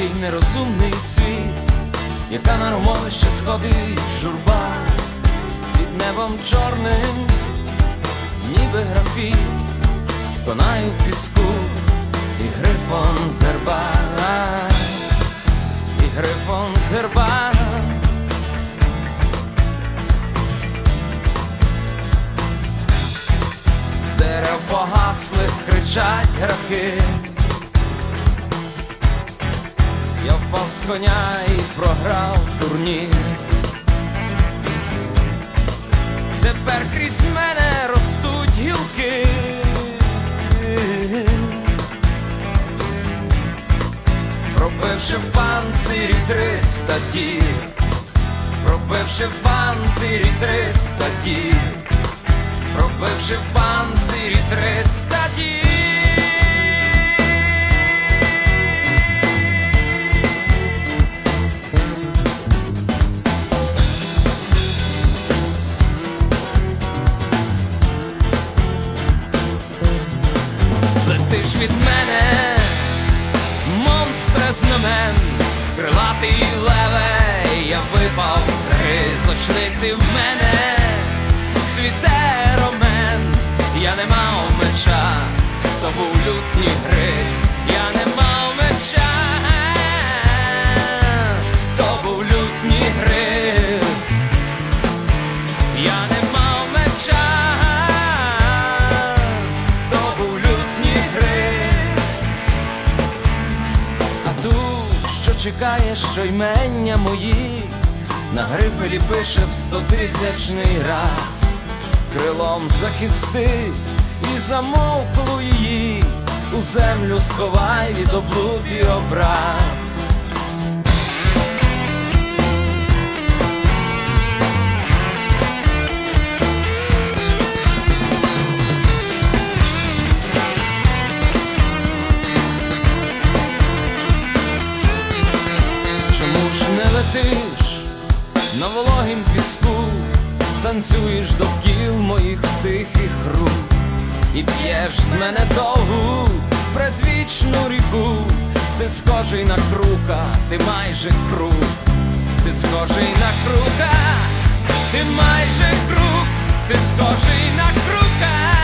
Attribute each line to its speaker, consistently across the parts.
Speaker 1: такий нерозумний світ, яка на ромовище сходить журба під небом чорним, ніби графіт, конаю в піску, і грифон з герба, і грифон з герба. З дерев погаслих кричать граки. Я впав з коня і програв турнір. Тепер крізь мене ростуть гілки. Пробивши в панцирі триста дір, пробивши в панцирі триста дір, пробивши в панцирі триста дір. Летиш від мене, монстре знамен, крилатий леве, я випав з гри. З очниці в мене, цвіте ромен, я не мав меча, то був лютні гри, чекає, що ймення мої, на грифелі пише в стотисячний раз, крилом захисти і замовклу її, у землю сховай від облуд і образ. Ж не летиш на вологім піску, танцюєш довкіл моїх тихих рук і п'єш з мене довгу предвічну ріку, ти схожий на крука, ти майже круг, ти схожий на крука, ти майже круг, ти схожий на крука,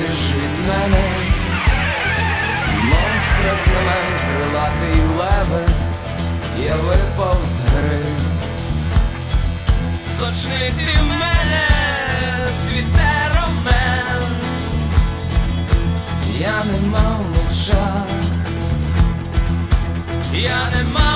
Speaker 1: біжить на неї, монстра зелен, крилатий леве, я випав з гри, з очниці в мене світе ромен, я не мав меча, я не мав.